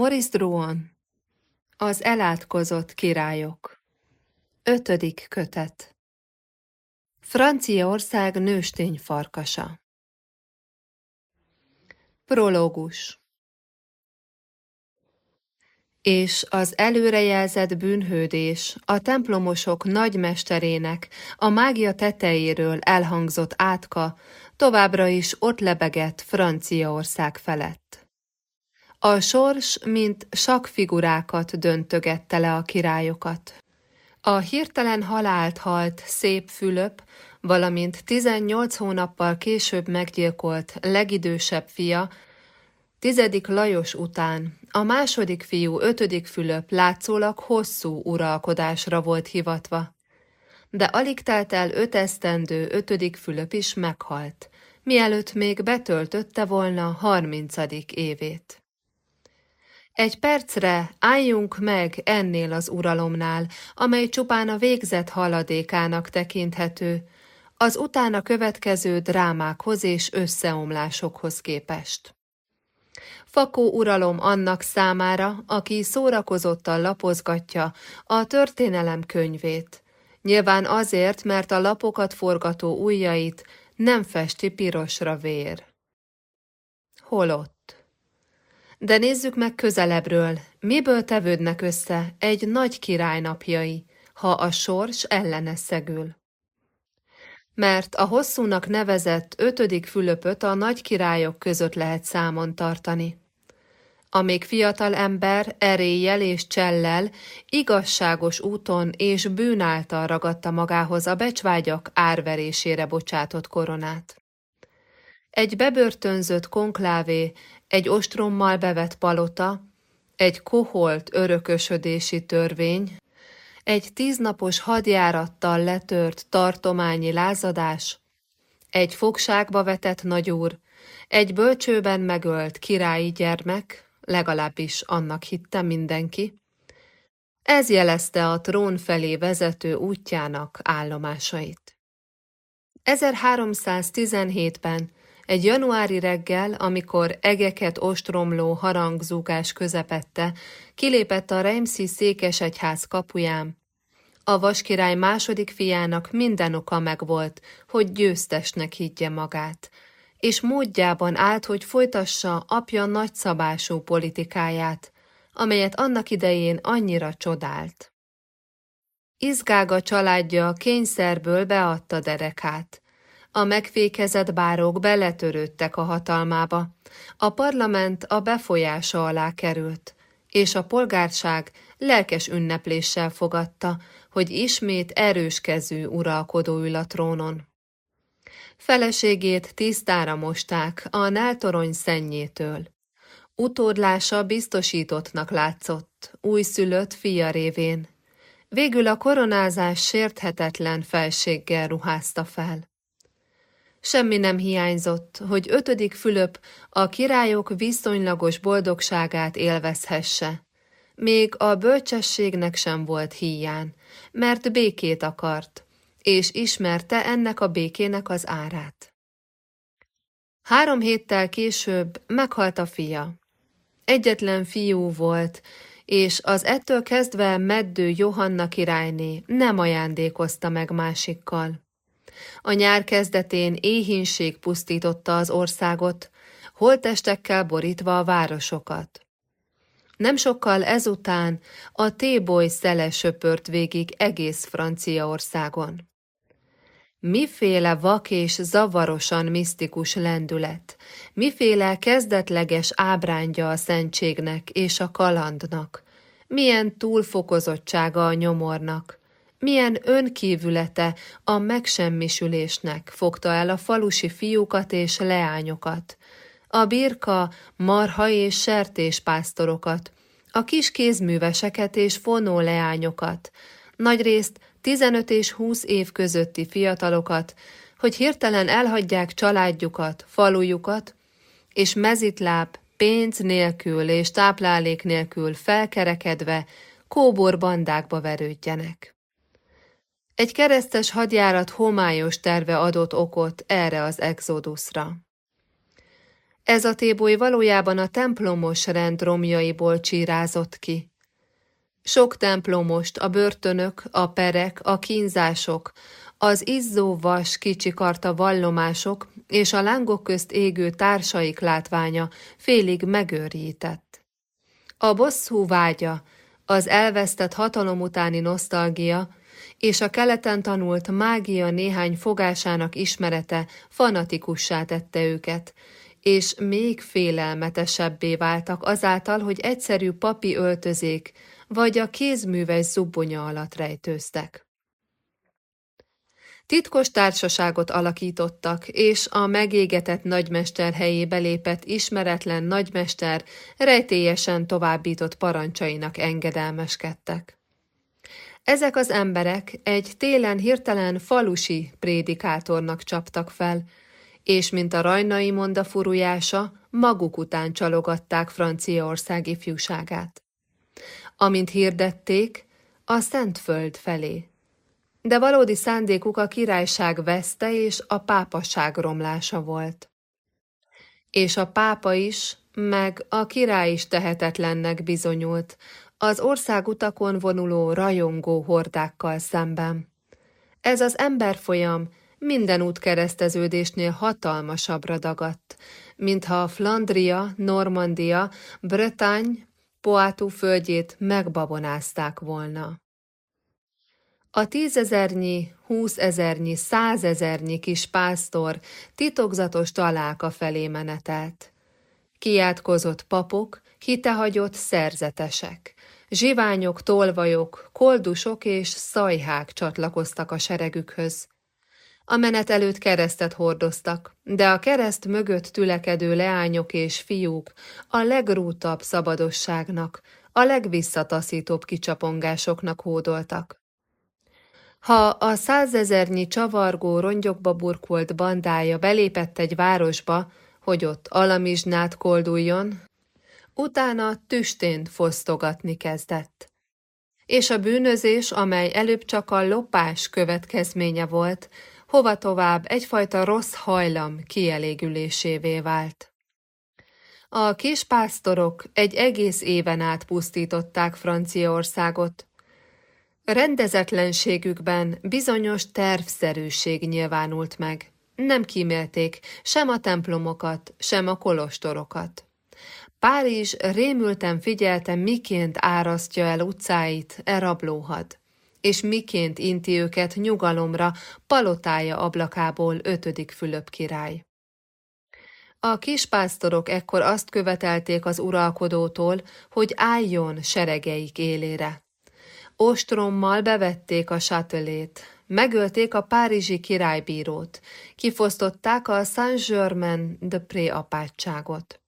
Maurice Drouin Az elátkozott királyok. Ötödik kötet. Franciaország nőstény farkasa. Prológus. És az előrejelzett bűnhődés a templomosok nagymesterének a mágia tetejéről elhangzott átka továbbra is ott lebegett Franciaország felett. A sors, mint sakfigurákat döntögette le a királyokat. A hirtelen halált halt szép Fülöp, valamint 18 hónappal később meggyilkolt legidősebb fia, tizedik Lajos után a második fiú ötödik Fülöp látszólag hosszú uralkodásra volt hivatva. De alig telt el öt esztendő ötödik Fülöp is meghalt, mielőtt még betöltötte volna harmincadik évét. Egy percre álljunk meg ennél az uralomnál, amely csupán a végzett haladékának tekinthető, az utána következő drámákhoz és összeomlásokhoz képest. Fakó uralom annak számára, aki szórakozottan lapozgatja a történelem könyvét, nyilván azért, mert a lapokat forgató ujjait nem festi pirosra vér. Holott. De nézzük meg közelebbről, miből tevődnek össze egy nagy király napjai, ha a sors ellene szegül. Mert a hosszúnak nevezett ötödik Fülöpöt a nagy királyok között lehet számon tartani. A még fiatal ember eréllyel és csellel, igazságos úton és bűn által ragadta magához a becsvágyak árverésére bocsátott koronát. Egy bebörtönzött konklávé egy ostrommal bevett palota, egy koholt örökösödési törvény, egy tíznapos hadjárattal letört tartományi lázadás, egy fogságba vetett nagyúr, egy bölcsőben megölt királyi gyermek, legalábbis annak hitte mindenki, ez jelezte a trón felé vezető útjának állomásait. 1317-ben egy januári reggel, amikor egeket ostromló harangzúgás közepette, kilépett a Reimszi székesegyház kapuján. A vaskirály második fiának minden oka megvolt, hogy győztesnek higgye magát, és módjában állt, hogy folytassa apja nagyszabású politikáját, amelyet annak idején annyira csodált. Izgága családja kényszerből beadta derekát, a megfékezett bárok beletörődtek a hatalmába, a parlament a befolyása alá került, és a polgárság lelkes ünnepléssel fogadta, hogy ismét erős kezű uralkodó ül a trónon. Feleségét tisztára mosták a náltorony szennyétől. Utódlása biztosítottnak látszott, újszülött fia révén. Végül a koronázás sérthetetlen felséggel ruházta fel. Semmi nem hiányzott, hogy ötödik Fülöp a királyok viszonylagos boldogságát élvezhesse. Még a bölcsességnek sem volt híján, mert békét akart, és ismerte ennek a békének az árát. Három héttel később meghalt a fia. Egyetlen fiú volt, és az ettől kezdve meddő Johanna királyné nem ajándékozta meg másikkal. A nyár kezdetén éhínség pusztította az országot, holtestekkel borítva a városokat. Nem sokkal ezután a téboly szele söpört végig egész Franciaországon. Miféle vak és zavarosan misztikus lendület, miféle kezdetleges ábrándja a szentségnek és a kalandnak, milyen túlfokozottsága a nyomornak, milyen önkívülete a megsemmisülésnek fogta el a falusi fiúkat és leányokat, a birka, marha és sertéspásztorokat, a kis kézműveseket és fonó leányokat, nagyrészt 15 és 20 év közötti fiatalokat, hogy hirtelen elhagyják családjukat, falujukat, és mezitláb, pénz nélkül és táplálék nélkül felkerekedve kóbor bandákba verődjenek. Egy keresztes hadjárat homályos terve adott okot erre az exodusra. Ez a téboly valójában a templomos rend romjaiból csírázott ki. Sok templomost a börtönök, a perek, a kínzások, az izzó vas kicsikarta vallomások és a lángok közt égő társaik látványa félig megőrített. A bosszú vágya, az elvesztett hatalom utáni nosztalgia és a keleten tanult mágia néhány fogásának ismerete fanatikussá tette őket, és még félelmetesebbé váltak azáltal, hogy egyszerű papi öltözék vagy a kézműves zubbonya alatt rejtőztek. Titkos társaságot alakítottak, és a megégetett nagymester helyébe lépett ismeretlen nagymester rejtélyesen továbbított parancsainak engedelmeskedtek. Ezek az emberek egy télen hirtelen falusi prédikátornak csaptak fel, és mint a rajnai monda furujása, maguk után csalogatták Franciaország ifjúságát. Amint hirdették, a Szentföld felé. De valódi szándékuk a királyság veszte és a pápaság romlása volt. És a pápa is, meg a király is tehetetlennek bizonyult, az országutakon vonuló rajongó hordákkal szemben. Ez az emberfolyam minden útkereszteződésnél hatalmasabbra dagadt, mintha Flandria, Normandia, Bretagne, Poitou földjét megbabonázták volna. A tízezernyi, húszezernyi, százezernyi kis pásztor titokzatos találka felé menetelt. Kiátkozott papok, hitehagyott szerzetesek, zsiványok, tolvajok, koldusok és szajhák csatlakoztak a seregükhöz, a menet előtt keresztet hordoztak, de a kereszt mögött tülekedő leányok és fiúk a legrútabb szabadosságnak, a legvisszataszítóbb kicsapongásoknak hódoltak. Ha a százezernyi csavargó rongyokba burkolt bandája belépett egy városba, hogy ott alamizsnát kolduljon, utána tüstént fosztogatni kezdett. És a bűnözés, amely előbb csak a lopás következménye volt, hova tovább egyfajta rossz hajlam kielégülésévé vált. A kispásztorok egy egész éven át pusztították Franciaországot. Rendezetlenségükben bizonyos tervszerűség nyilvánult meg. Nem kímélték sem a templomokat, sem a kolostorokat. Párizs rémülten figyelte, miként árasztja el utcáit e és miként inti őket nyugalomra palotája ablakából ötödik Fülöp király. A kispásztorok ekkor azt követelték az uralkodótól, hogy álljon seregeik élére. Ostrommal bevették a sátelét, megölték a párizsi királybírót, kifosztották a Saint-Germain-de-Pré apátságot.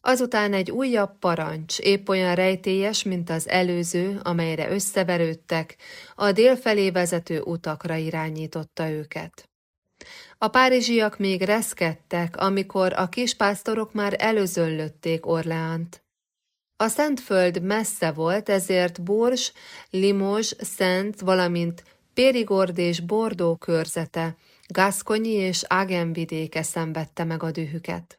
Azután egy újabb parancs, épp olyan rejtélyes, mint az előző, amelyre összeverődtek, a délfelé vezető utakra irányította őket. A párizsiak még reszkedtek, amikor a kispásztorok már előzöllötték Orleánt. A Szentföld messze volt, ezért Bourges, Limoges, Szent, valamint Périgord és Bordó körzete, Gascony és Agen vidéke szenvedte meg a dühüket.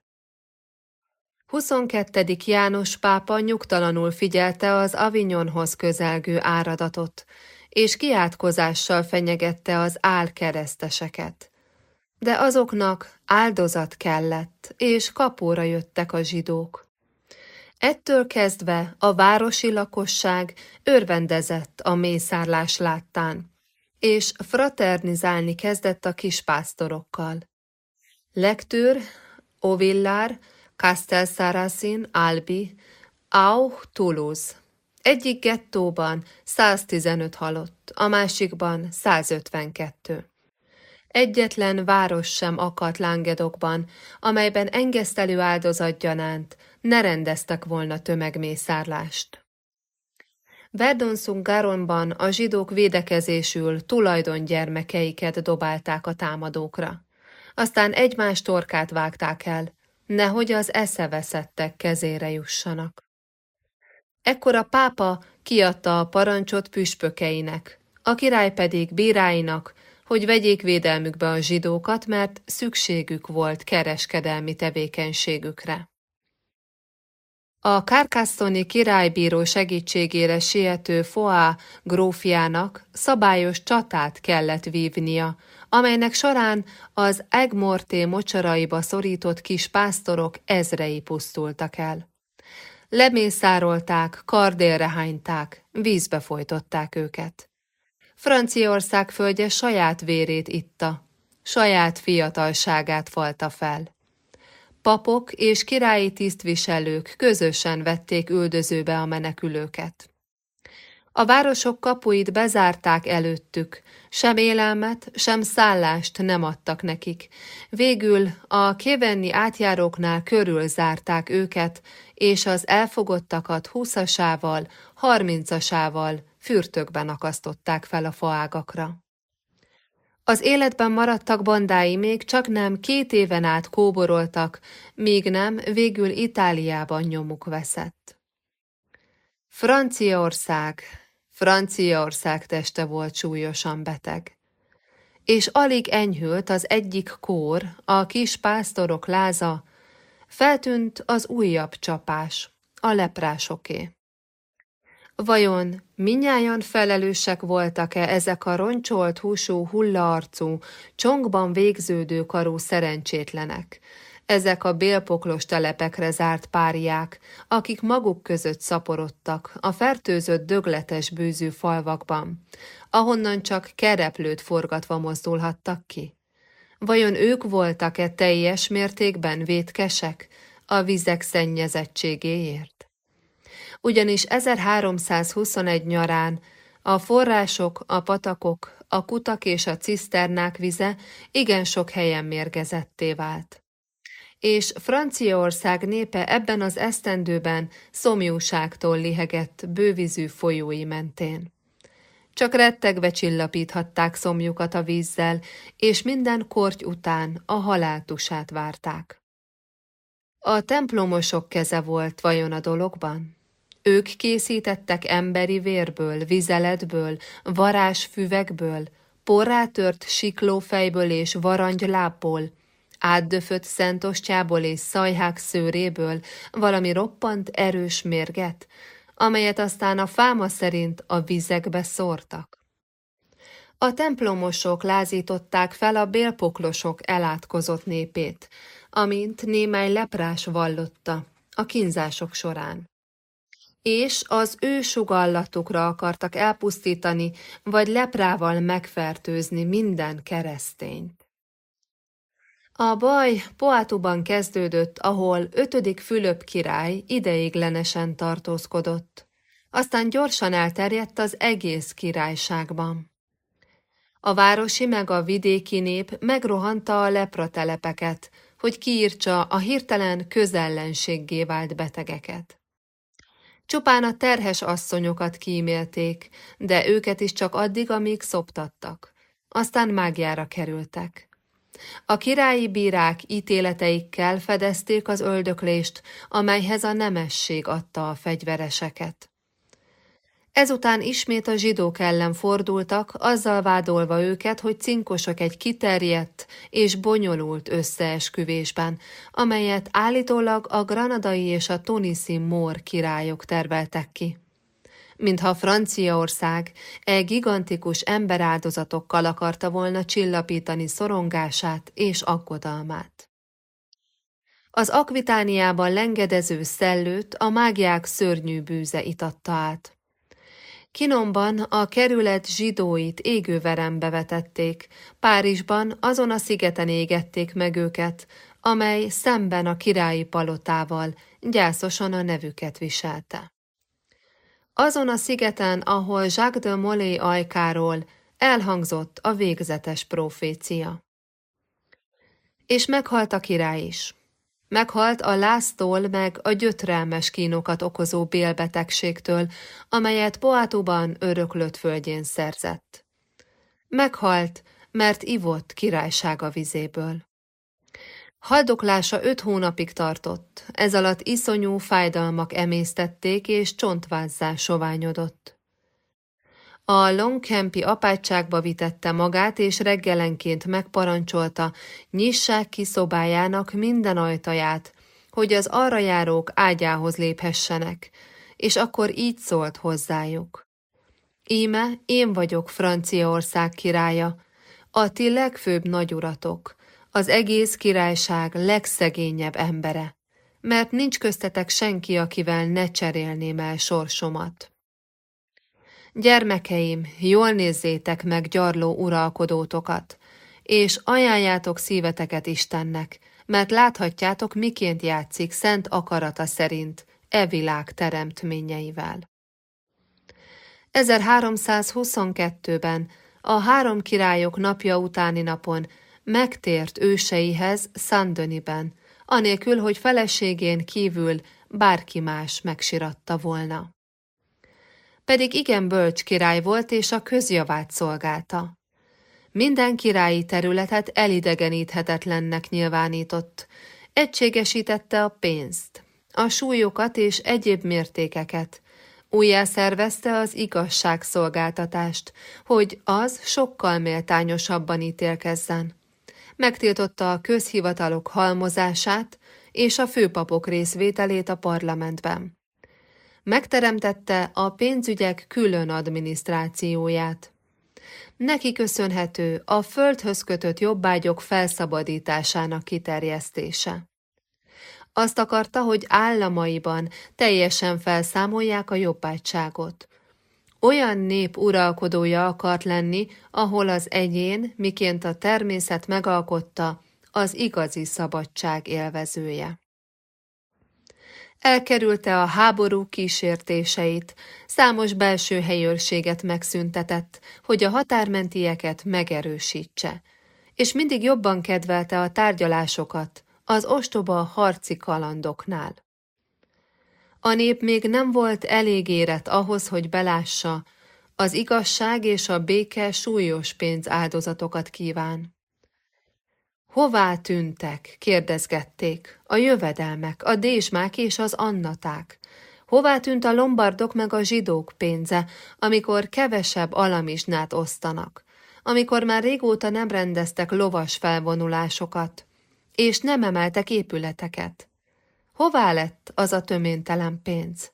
22. János pápa nyugtalanul figyelte az Avignonhoz közelgő áradatot, és kiátkozással fenyegette az álkereszteseket. De azoknak áldozat kellett, és kapóra jöttek a zsidók. Ettől kezdve a városi lakosság örvendezett a mészárlás láttán, és fraternizálni kezdett a kispásztorokkal. Lektőr, Ovillár, Castel Albi, Auch, Toulouse. Egyik gettóban 115 halott, a másikban 152. Egyetlen város sem akadt Lángedokban, amelyben engesztelő áldozatgyanánt ne rendeztek volna tömegmészárlást. Verdonszunk Garonban a zsidók védekezésül tulajdongyermekeiket dobálták a támadókra. Aztán egymás torkát vágták el, nehogy az eszeveszettek kezére jussanak. Ekkor a pápa kiadta a parancsot püspökeinek, a király pedig bíráinak, hogy vegyék védelmükbe a zsidókat, mert szükségük volt kereskedelmi tevékenységükre. A Kárkásztoni királybíró segítségére siető Foá grófjának szabályos csatát kellett vívnia, amelynek során az Egmorté mocsaraiba szorított kis pásztorok ezrei pusztultak el. Lemészárolták, kardélre hányták, vízbe folytották őket. Franciaország földje saját vérét itta, saját fiatalságát falta fel. Papok és királyi tisztviselők közösen vették üldözőbe a menekülőket. A városok kapuit bezárták előttük, sem élelmet, sem szállást nem adtak nekik. Végül a kévenni átjáróknál körül zárták őket, és az elfogottakat húszasával, harmincasával fürtökben akasztották fel a faágakra. Az életben maradtak bandái még csak nem két éven át kóboroltak, míg nem végül Itáliában nyomuk veszett. Franciaország, Franciaország teste volt súlyosan beteg. És alig enyhült az egyik kór, a kis pásztorok láza, feltűnt az újabb csapás, a leprásoké. Vajon minnyáján felelősek voltak-e ezek a roncsolt húsú, hullaarcú, csongban végződő karú szerencsétlenek, ezek a bélpoklos telepekre zárt páriák, akik maguk között szaporodtak a fertőzött dögletes bűzű falvakban, ahonnan csak kereplőt forgatva mozdulhattak ki. Vajon ők voltak-e teljes mértékben vétkesek a vizek szennyezettségéért? ugyanis 1321 nyarán a források, a patakok, a kutak és a ciszternák vize igen sok helyen mérgezetté vált. És Franciaország népe ebben az esztendőben szomjúságtól lihegett bővizű folyói mentén. Csak rettegve csillapíthatták szomjukat a vízzel, és minden korty után a haláltusát várták. A templomosok keze volt vajon a dologban? Ők készítettek emberi vérből, vizeletből, varázsfüvekből, porrátört siklófejből és varangylábból, átdöfött szentostyából és szajhák szőréből valami roppant erős mérget, amelyet aztán a fáma szerint a vizekbe szórtak. A templomosok lázították fel a bélpoklosok elátkozott népét, amint némely leprás vallotta a kínzások során és az ő sugallatukra akartak elpusztítani, vagy leprával megfertőzni minden keresztényt. A baj Poátuban kezdődött, ahol ötödik Fülöp király ideiglenesen tartózkodott. Aztán gyorsan elterjedt az egész királyságban. A városi meg a vidéki nép megrohanta a lepratelepeket, hogy kiírtsa a hirtelen közellenséggé vált betegeket. Csupán a terhes asszonyokat kímélték, de őket is csak addig, amíg szoptattak. Aztán mágiára kerültek. A királyi bírák ítéleteikkel fedezték az öldöklést, amelyhez a nemesség adta a fegyvereseket. Ezután ismét a zsidók ellen fordultak, azzal vádolva őket, hogy cinkosok egy kiterjedt és bonyolult összeesküvésben, amelyet állítólag a granadai és a tuniszi mór királyok terveltek ki. Mintha Franciaország e gigantikus emberáldozatokkal akarta volna csillapítani szorongását és aggodalmát. Az akvitániában lengedező szellőt a mágiák szörnyű bűze itatta át. Kinomban a kerület zsidóit égőverembe vetették, Párizsban azon a szigeten égették meg őket, amely szemben a királyi palotával gyászosan a nevüket viselte. Azon a szigeten, ahol Jacques de Molay ajkáról elhangzott a végzetes profécia. És meghalt a király is. Meghalt a láztól meg a gyötrelmes kínokat okozó bélbetegségtől, amelyet Poátuban öröklött földjén szerzett. Meghalt, mert ivott királysága vizéből. Haldoklása öt hónapig tartott, ez alatt iszonyú fájdalmak emésztették és csontvázzá soványodott. A Longcampi apátságba vitette magát, és reggelenként megparancsolta, nyissák ki szobájának minden ajtaját, hogy az arra járók ágyához léphessenek, és akkor így szólt hozzájuk. Íme én vagyok Franciaország királya, a ti legfőbb nagyuratok, az egész királyság legszegényebb embere, mert nincs köztetek senki, akivel ne cserélném el sorsomat. Gyermekeim, jól nézzétek meg gyarló uralkodótokat, és ajánljátok szíveteket Istennek, mert láthatjátok, miként játszik szent akarata szerint e világ teremtményeivel. 1322-ben, a három királyok napja utáni napon megtért őseihez Szandöniben, anélkül, hogy feleségén kívül bárki más megsiratta volna. Pedig igen bölcs király volt, és a közjavát szolgálta. Minden királyi területet elidegeníthetetlennek nyilvánított, egységesítette a pénzt, a súlyokat és egyéb mértékeket, újjá szervezte az igazságszolgáltatást, hogy az sokkal méltányosabban ítélkezzen. Megtiltotta a közhivatalok halmozását és a főpapok részvételét a parlamentben. Megteremtette a pénzügyek külön adminisztrációját. Neki köszönhető a földhöz kötött jobbágyok felszabadításának kiterjesztése. Azt akarta, hogy államaiban teljesen felszámolják a jobbágyságot. Olyan nép uralkodója akart lenni, ahol az egyén, miként a természet megalkotta, az igazi szabadság élvezője. Elkerülte a háború kísértéseit, számos belső helyőrséget megszüntetett, hogy a határmentieket megerősítse, és mindig jobban kedvelte a tárgyalásokat az ostoba harci kalandoknál. A nép még nem volt elég érett ahhoz, hogy belássa, az igazság és a béke súlyos pénzáldozatokat kíván. Hová tűntek, kérdezgették, a jövedelmek, a désmák és az annaták? Hová tűnt a lombardok meg a zsidók pénze, amikor kevesebb alamizsnát osztanak, amikor már régóta nem rendeztek lovas felvonulásokat, és nem emeltek épületeket? Hová lett az a töméntelen pénz?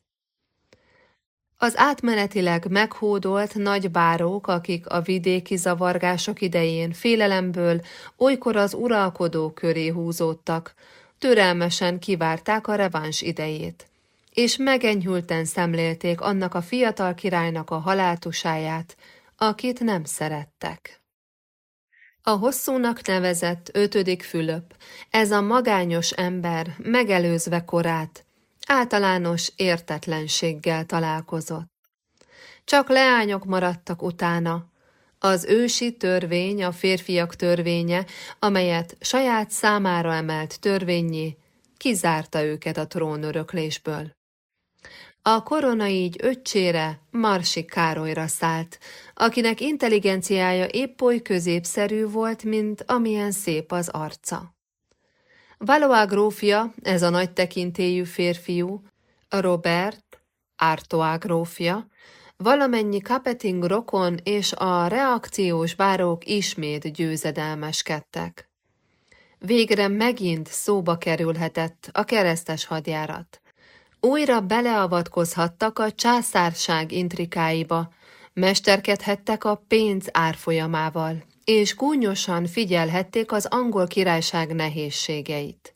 Az átmenetileg meghódolt nagy bárók, akik a vidéki zavargások idején félelemből olykor az uralkodó köré húzódtak, türelmesen kivárták a reváns idejét, és megenyhülten szemlélték annak a fiatal királynak a haláltusáját, akit nem szerettek. A hosszúnak nevezett ötödik Fülöp, ez a magányos ember megelőzve korát, általános értetlenséggel találkozott. Csak leányok maradtak utána. Az ősi törvény, a férfiak törvénye, amelyet saját számára emelt törvényé, kizárta őket a trónöröklésből. A korona így öccsére, Marsi Károlyra szállt, akinek intelligenciája épp oly középszerű volt, mint amilyen szép az arca. Valois grófja, ez a nagy tekintélyű férfiú, Robert, Artois grófja, valamennyi Capeting rokon és a reakciós bárók ismét győzedelmeskedtek. Végre megint szóba kerülhetett a keresztes hadjárat. Újra beleavatkozhattak a császárság intrikáiba, mesterkedhettek a pénz árfolyamával, és gúnyosan figyelhették az angol királyság nehézségeit.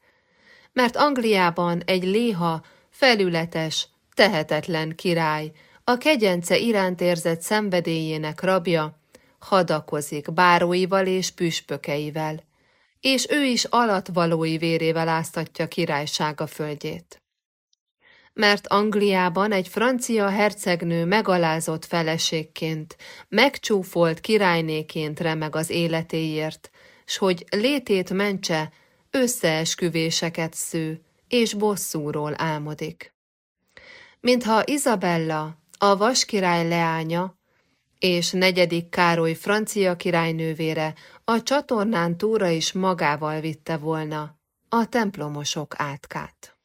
Mert Angliában egy léha, felületes, tehetetlen király, a kegyence iránt érzett szenvedélyének rabja, hadakozik báróival és püspökeivel, és ő is alatvalói vérével áztatja királysága földjét mert Angliában egy francia hercegnő megalázott feleségként, megcsúfolt királynéként remeg az életéért, s hogy létét mentse, összeesküvéseket sző, és bosszúról álmodik. Mintha Izabella, a vaskirály leánya, és negyedik Károly francia királynővére a csatornán túra is magával vitte volna a templomosok átkát.